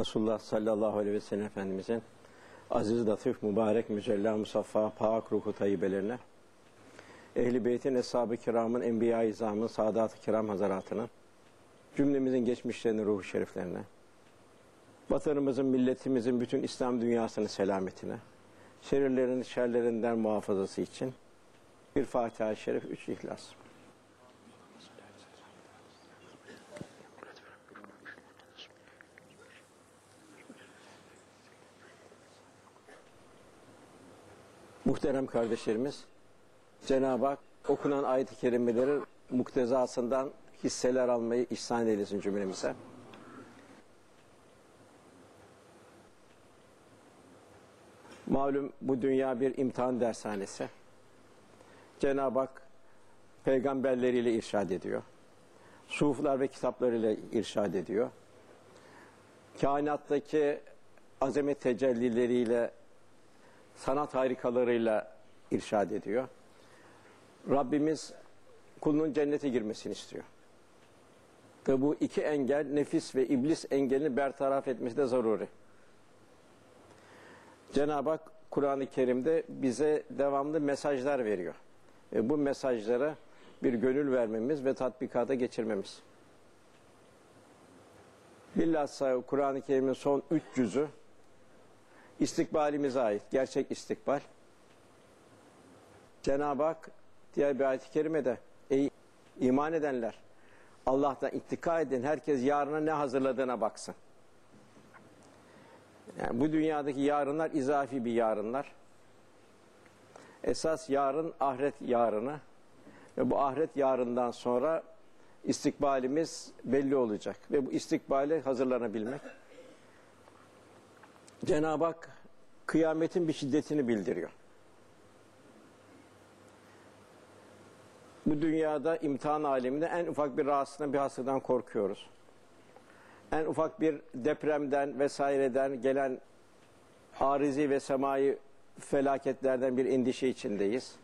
Resulullah sallallahu aleyhi ve sellem Efendimizin aziz, latif, mübarek, mücella, musaffa, pak ruhu tayyibelerine, Ehl-i Beyt'in, Eshab-ı Kiram'ın, Enbiya-i İzam'ın, Sadat-ı Kiram Hazaratına, cümlemizin geçmişlerinin ruhu şeriflerine, vatanımızın, milletimizin, bütün İslam dünyasının selametine, şerirlerin, şerlerinden muhafazası için bir Fatiha-i Şerif, üç İhlas. Muhterem kardeşlerimiz, Cenab-ı Hak okunan ayet-i kerimelerin muktezasından hisseler almayı ihsan eylesin cümlemize. Malum bu dünya bir imtihan dershanesi. Cenab-ı Hak peygamberleriyle irşad ediyor. Suflar ve kitaplarıyla irşad ediyor. Kainattaki azamet tecellileriyle sanat harikalarıyla irşad ediyor. Rabbimiz kulunun cennete girmesini istiyor. Ve bu iki engel nefis ve iblis engelini bertaraf etmesi de zaruri. Cenab-ı Hak Kur'an-ı Kerim'de bize devamlı mesajlar veriyor. Ve bu mesajlara bir gönül vermemiz ve tatbikata geçirmemiz. Bilhassa Kur'an-ı Kerim'in son üç cüzü istikbalimize ait, gerçek istikbal. Cenab-ı Hak diğer bir ayet-i kerimede ey iman edenler Allah'tan ittika edin herkes yarına ne hazırladığına baksın. Yani bu dünyadaki yarınlar izafi bir yarınlar. Esas yarın ahiret yarını ve bu ahiret yarından sonra istikbalimiz belli olacak ve bu istikbale hazırlanabilmek. Cenab-ı Hak kıyametin bir şiddetini bildiriyor. Bu dünyada imtihan aleminde en ufak bir rahatsızlıktan bir hastadan korkuyoruz. En ufak bir depremden vesaireden gelen arizi ve semai felaketlerden bir endişe içindeyiz.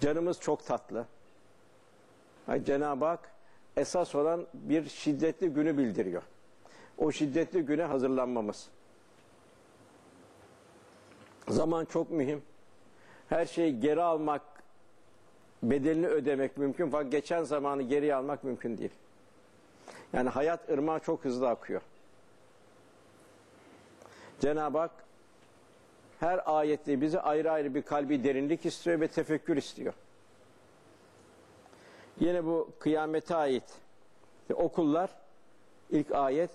Canımız çok tatlı. Cenab-ı Hak esas olan bir şiddetli günü bildiriyor. O şiddetli güne hazırlanmamız. Zaman çok mühim. Her şeyi geri almak, bedelini ödemek mümkün fakat geçen zamanı geri almak mümkün değil. Yani hayat ırmağı çok hızlı akıyor. Cenab-ı Hak her ayette bize ayrı ayrı bir kalbi derinlik istiyor ve tefekkür istiyor. Yine bu kıyamete ait okullar ilk ayet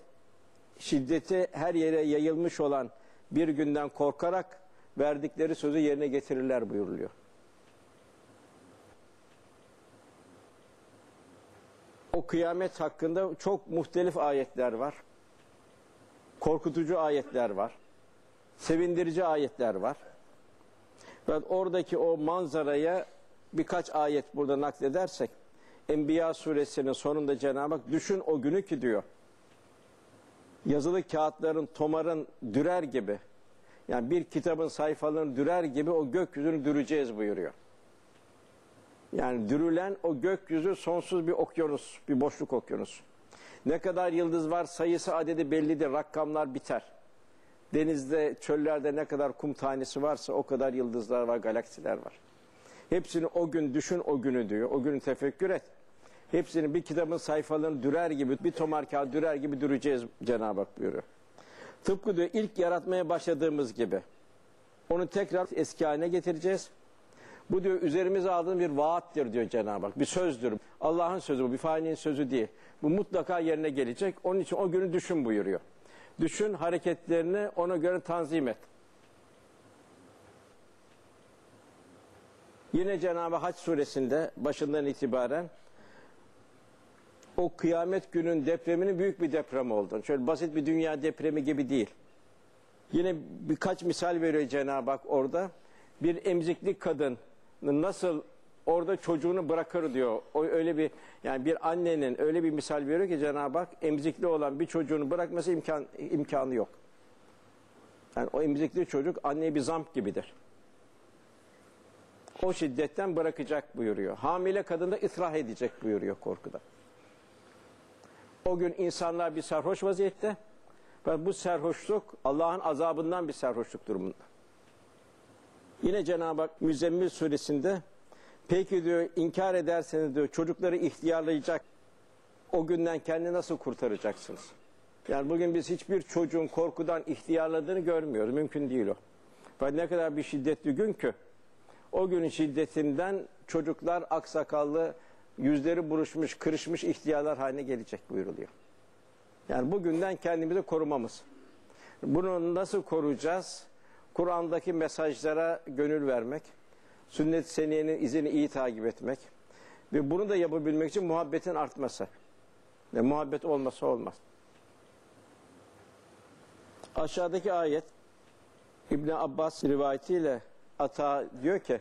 şiddeti her yere yayılmış olan bir günden korkarak verdikleri sözü yerine getirirler buyuruluyor. O kıyamet hakkında çok muhtelif ayetler var. Korkutucu ayetler var. Sevindirici ayetler var. Fakat oradaki o manzaraya birkaç ayet burada nakledersek Enbiya suresinin sonunda Cenab-ı Hak düşün o günü ki diyor yazılı kağıtların, tomarın dürer gibi yani bir kitabın sayfalarını dürer gibi o gökyüzünü düreceğiz buyuruyor. Yani dürülen o gökyüzü sonsuz bir okyanus, bir boşluk okyanus. Ne kadar yıldız var sayısı adedi bellidir, rakamlar biter. Denizde, çöllerde ne kadar kum tanesi varsa o kadar yıldızlar var, galaksiler var. Hepsini o gün düşün o günü diyor, o günü tefekkür et. Hepsini bir kitabın sayfalarını dürer gibi, bir tomar kağıt dürer gibi düreceğiz Cenab-ı Hak buyuruyor. Tıpkı diyor ilk yaratmaya başladığımız gibi. Onu tekrar eski haline getireceğiz. Bu diyor üzerimize aldığın bir vaattir diyor Cenab-ı Hak. Bir sözdür. Allah'ın sözü bu. Bir failin sözü değil. Bu mutlaka yerine gelecek. Onun için o günü düşün buyuruyor. Düşün hareketlerini ona göre tanzim et. Yine Cenab-ı Hac suresinde başından itibaren o kıyamet günün depreminin büyük bir deprem olduğunu, şöyle basit bir dünya depremi gibi değil. Yine birkaç misal veriyor Cenab-ı Hak orada. Bir emzikli kadın nasıl orada çocuğunu bırakır diyor. O öyle bir yani bir annenin öyle bir misal veriyor ki Cenab-ı Hak emzikli olan bir çocuğunu bırakması imkan imkanı yok. Yani o emzikli çocuk anneye bir zamp gibidir. O şiddetten bırakacak buyuruyor. Hamile kadın da ısrah edecek buyuruyor korkuda. O gün insanlar bir sarhoş vaziyette ve bu sarhoşluk Allah'ın azabından bir sarhoşluk durumunda. Yine Cenab-ı Hak Müzzemmil suresinde peki diyor inkar ederseniz diyor çocukları ihtiyarlayacak o günden kendini nasıl kurtaracaksınız? Yani bugün biz hiçbir çocuğun korkudan ihtiyarladığını görmüyoruz. Mümkün değil o. Ve ne kadar bir şiddetli gün ki o günün şiddetinden çocuklar aksakallı, yüzleri buruşmuş, kırışmış ihtiyarlar haline gelecek buyuruluyor. Yani bugünden kendimizi korumamız. Bunu nasıl koruyacağız? Kur'an'daki mesajlara gönül vermek, sünnet seniyenin izini iyi takip etmek ve bunu da yapabilmek için muhabbetin artması. Ve muhabbet olmasa olmaz. Aşağıdaki ayet İbni Abbas rivayetiyle Ata diyor ki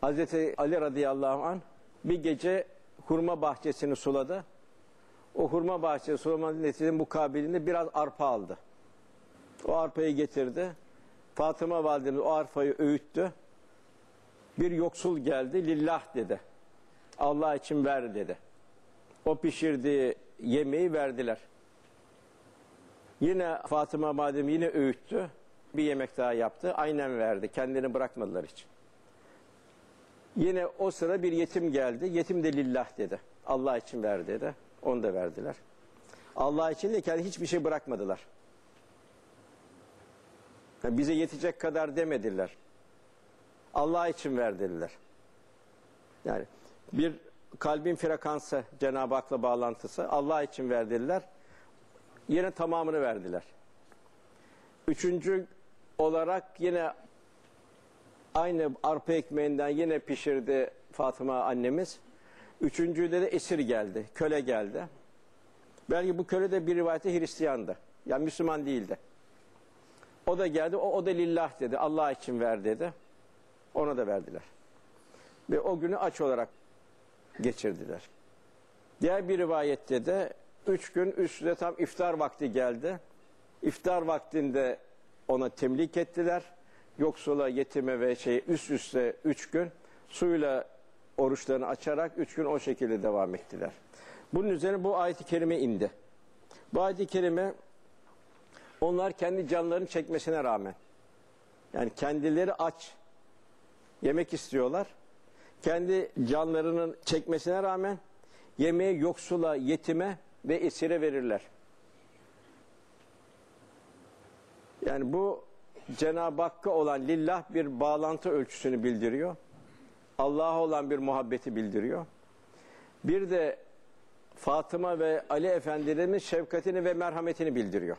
Hazreti Ali radıyallahu an bir gece hurma bahçesini suladı. O hurma bahçesi sulamanın neticesinde mukabilinde biraz arpa aldı. O arpayı getirdi. Fatıma validemiz o arpayı öğüttü. Bir yoksul geldi lillah dedi. Allah için ver dedi. O pişirdiği yemeği verdiler. Yine Fatıma validem yine öğüttü. Bir yemek daha yaptı. Aynen verdi. Kendini bırakmadılar hiç. Yine o sıra bir yetim geldi. Yetim de lillah dedi. Allah için ver dedi. Onu da verdiler. Allah için de kendi hiçbir şey bırakmadılar. Yani bize yetecek kadar demediler. Allah için ver dediler. Yani bir kalbin frekansı Cenab-ı Hak'la bağlantısı Allah için ver dediler. Yine tamamını verdiler. Üçüncü olarak yine aynı arpa ekmeğinden yine pişirdi Fatıma annemiz. Üçüncüde de esir geldi, köle geldi. Belki bu köle de bir rivayette Hristiyandı. Yani Müslüman değildi. O da geldi, o, o da lillah dedi, Allah için ver dedi. Ona da verdiler. Ve o günü aç olarak geçirdiler. Diğer bir rivayette de üç gün üstüne tam iftar vakti geldi. İftar vaktinde ona temlik ettiler. Yoksula, yetime ve şey üst üste üç gün suyla oruçlarını açarak üç gün o şekilde devam ettiler. Bunun üzerine bu ayet-i kerime indi. Bu ayet-i kerime onlar kendi canlarını çekmesine rağmen yani kendileri aç yemek istiyorlar. Kendi canlarının çekmesine rağmen yemeği yoksula, yetime ve esire verirler. Yani bu Cenab-ı Hakk'a olan lillah bir bağlantı ölçüsünü bildiriyor. Allah'a olan bir muhabbeti bildiriyor. Bir de Fatıma ve Ali Efendilerimiz şefkatini ve merhametini bildiriyor.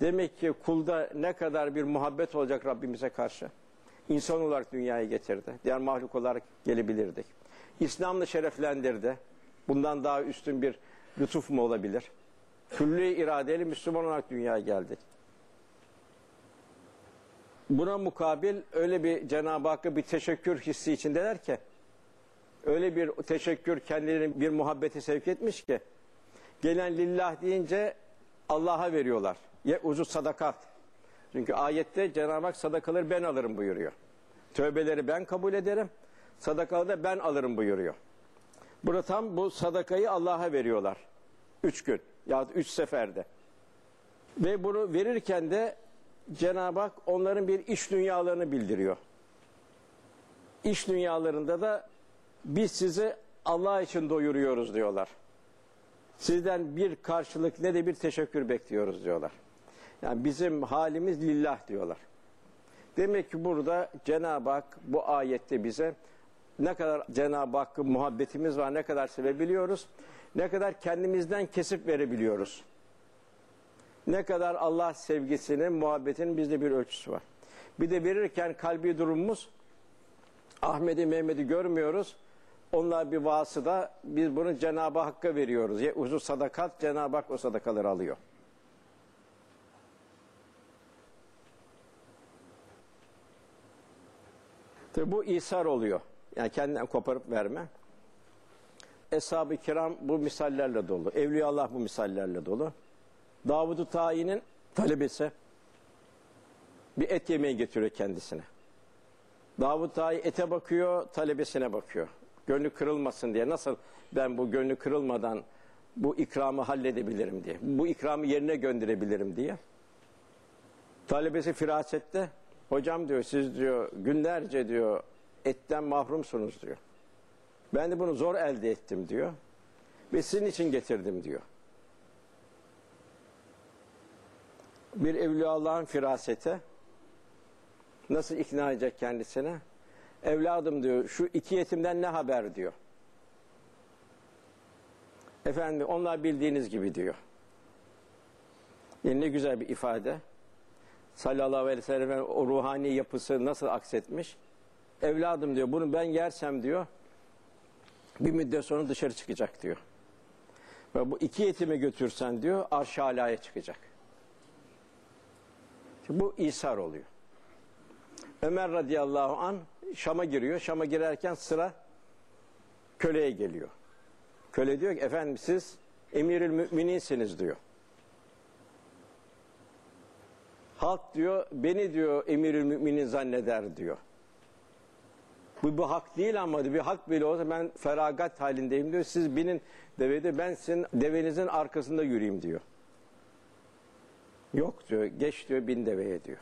Demek ki kulda ne kadar bir muhabbet olacak Rabbimize karşı. İnsan olarak dünyaya getirdi. Diğer mahluk olarak gelebilirdik. İslam'la şereflendirdi. Bundan daha üstün bir lütuf mu olabilir? Külli iradeli Müslüman olarak dünyaya geldik. Buna mukabil öyle bir Cenab-ı Hakk'a bir teşekkür hissi içindeler ki öyle bir teşekkür kendilerini bir muhabbete sevk etmiş ki gelen lillah deyince Allah'a veriyorlar. Ye uzu sadakat. Çünkü ayette Cenab-ı Hak sadakaları ben alırım buyuruyor. Tövbeleri ben kabul ederim. Sadakaları da ben alırım buyuruyor. Burada tam bu sadakayı Allah'a veriyorlar. Üç gün ya üç seferde. Ve bunu verirken de Cenab-ı Hak onların bir iş dünyalarını bildiriyor. İş dünyalarında da biz sizi Allah için doyuruyoruz diyorlar. Sizden bir karşılık ne de bir teşekkür bekliyoruz diyorlar. Yani bizim halimiz lillah diyorlar. Demek ki burada Cenab-ı Hak bu ayette bize ne kadar Cenab-ı Hakk'ın muhabbetimiz var, ne kadar sevebiliyoruz, ne kadar kendimizden kesip verebiliyoruz. Ne kadar Allah sevgisinin, muhabbetinin bizde bir ölçüsü var. Bir de verirken kalbi durumumuz Ahmet'i, Mehmet'i görmüyoruz. Onlar bir vasıda biz bunu Cenab-ı Hakk'a veriyoruz. Ya uzun sadakat Cenab-ı Hak o sadakaları alıyor. Tabi bu isar oluyor. Yani kendinden koparıp verme. Eshab-ı kiram bu misallerle dolu. Evliya Allah bu misallerle dolu. Davud-u Tayin'in talebesi bir et yemeği getiriyor kendisine. Davud Tayi ete bakıyor, talebesine bakıyor. Gönlü kırılmasın diye. Nasıl ben bu gönlü kırılmadan Bu ikramı halledebilirim diye. Bu ikramı yerine gönderebilirim diye. Talebesi firasette. Hocam diyor siz diyor günlerce diyor etten mahrumsunuz diyor. Ben de bunu zor elde ettim diyor. Ve sizin için getirdim diyor. Bir evliya Allah'ın firasete nasıl ikna edecek kendisine? Evladım diyor şu iki yetimden ne haber diyor. Efendim onlar bildiğiniz gibi diyor. Yani ne güzel bir ifade. Sallallahu aleyhi ve sellem o ruhani yapısı nasıl aksetmiş? Evladım diyor bunu ben yersem diyor bir müddet sonra dışarı çıkacak diyor. Ve bu iki yetimi götürsen diyor arş-ı alaya çıkacak. Şimdi bu İsar oluyor. Ömer radıyallahu an Şam'a giriyor. Şam'a girerken sıra köleye geliyor. Köle diyor ki efendim siz emirül mümininsiniz diyor. Halk diyor beni diyor emirül müminin zanneder diyor. Bu, bu hak değil ama bir hak bile olsa ben feragat halindeyim diyor. Siz binin devede ben sizin devenizin arkasında yürüyeyim diyor. Yok diyor geç diyor bin deveye diyor.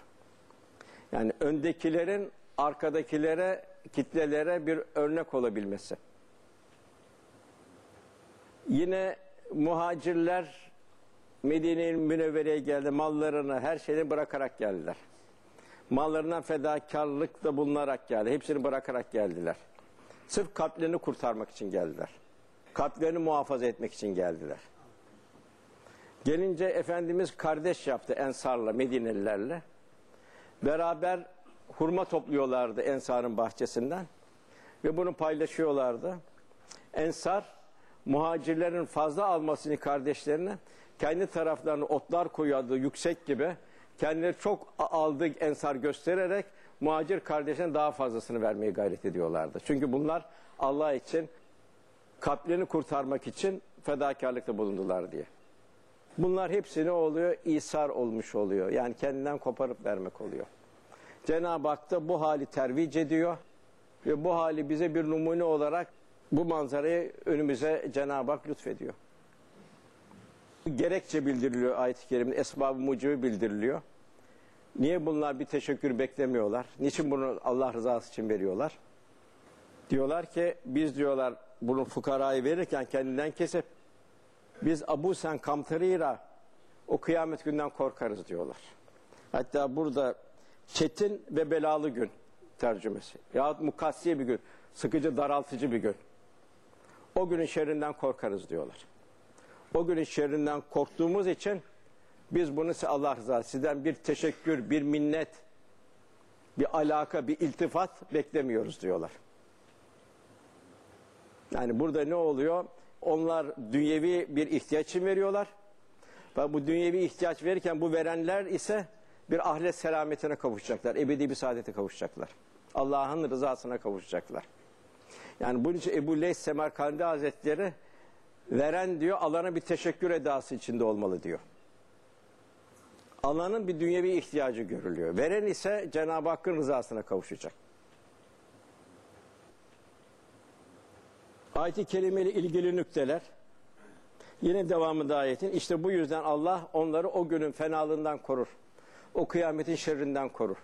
Yani öndekilerin arkadakilere kitlelere bir örnek olabilmesi. Yine muhacirler Medine-i Münevvere'ye geldi. Mallarını, her şeyini bırakarak geldiler. Mallarından fedakarlıkla bulunarak geldi. Hepsini bırakarak geldiler. Sırf kalplerini kurtarmak için geldiler. Kalplerini muhafaza etmek için geldiler. Gelince Efendimiz kardeş yaptı Ensar'la, Medinelilerle. Beraber hurma topluyorlardı Ensar'ın bahçesinden. Ve bunu paylaşıyorlardı. Ensar, muhacirlerin fazla almasını kardeşlerine kendi taraflarına otlar koyuyordu yüksek gibi. Kendileri çok aldı ensar göstererek muhacir kardeşine daha fazlasını vermeye gayret ediyorlardı. Çünkü bunlar Allah için kalplerini kurtarmak için fedakarlıkta bulundular diye. Bunlar hepsi ne oluyor? İsar olmuş oluyor. Yani kendinden koparıp vermek oluyor. Cenab-ı Hak da bu hali tervic ediyor ve bu hali bize bir numune olarak bu manzarayı önümüze Cenab-ı Hak lütfediyor. Gerekçe bildiriliyor ayet-i kerimde, esbab-ı mucibi bildiriliyor. Niye bunlar bir teşekkür beklemiyorlar? Niçin bunu Allah rızası için veriyorlar? Diyorlar ki biz diyorlar bunu fukarayı verirken kendinden kesip biz Abu Sen Kamtarira o kıyamet günden korkarız diyorlar. Hatta burada çetin ve belalı gün tercümesi. Yahut mukassiye bir gün, sıkıcı, daraltıcı bir gün. O günün şerrinden korkarız diyorlar. O günün şerrinden korktuğumuz için biz bunu Allah rızası sizden bir teşekkür, bir minnet, bir alaka, bir iltifat beklemiyoruz diyorlar. Yani burada ne oluyor? Onlar dünyevi bir ihtiyaç için veriyorlar. Ve bu dünyevi ihtiyaç verirken bu verenler ise bir ahiret selametine kavuşacaklar. Ebedi bir saadete kavuşacaklar. Allah'ın rızasına kavuşacaklar. Yani bunun için Ebu Leys Semerkandi Hazretleri veren diyor alana bir teşekkür edası içinde olmalı diyor. Alanın bir dünyevi ihtiyacı görülüyor. Veren ise Cenab-ı Hakk'ın rızasına kavuşacak. Ayet-i kerimeli ilgili nükteler. Yine devamında ayetin. İşte bu yüzden Allah onları o günün fenalığından korur. O kıyametin şerrinden korur.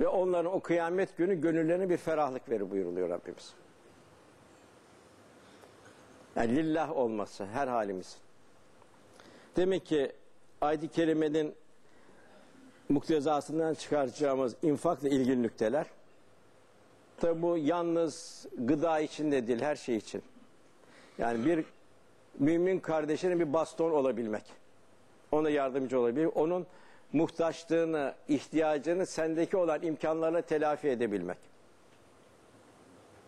Ve onların o kıyamet günü gönüllerine bir ferahlık verir buyuruluyor Rabbimiz. Yani lillah olması her halimiz. Demek ki ayet-i kerimenin muktezasından çıkaracağımız infakla ilgili nükteler Tabi bu yalnız gıda için de değil, her şey için. Yani bir mümin kardeşine bir baston olabilmek. Ona yardımcı olabilmek. Onun muhtaçlığını, ihtiyacını sendeki olan imkanlarla telafi edebilmek.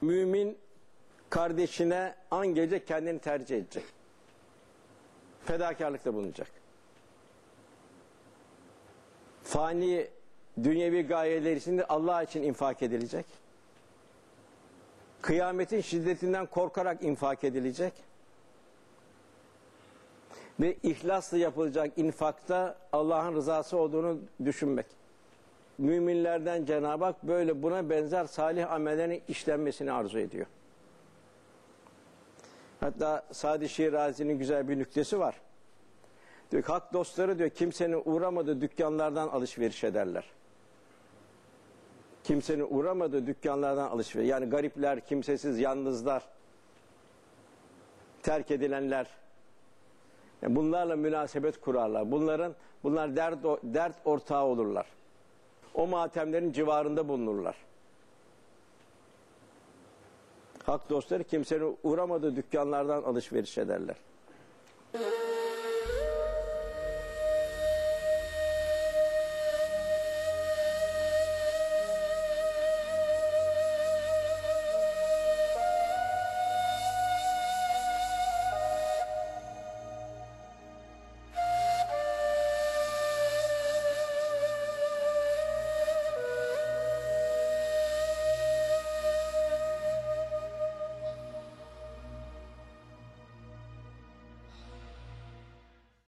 Mümin kardeşine an gelecek kendini tercih edecek. Fedakarlıkta bulunacak. Fani dünyevi gayeler için de Allah için infak edilecek. Kıyametin şiddetinden korkarak infak edilecek. Ve ihlasla yapılacak infakta Allah'ın rızası olduğunu düşünmek. Müminlerden Cenab-ı Hak böyle buna benzer salih amellerin işlenmesini arzu ediyor. Hatta Sadi Şirazi'nin güzel bir nüktesi var. Diyor ki, hak dostları diyor kimsenin uğramadığı dükkanlardan alışveriş ederler. Kimsenin uğramadığı dükkanlardan alışveriş. Yani garipler, kimsesiz, yalnızlar, terk edilenler. Yani bunlarla münasebet kurarlar. Bunların bunlar dert dert ortağı olurlar. O matemlerin civarında bulunurlar. Hak dostları kimsenin uğramadığı dükkanlardan alışveriş ederler.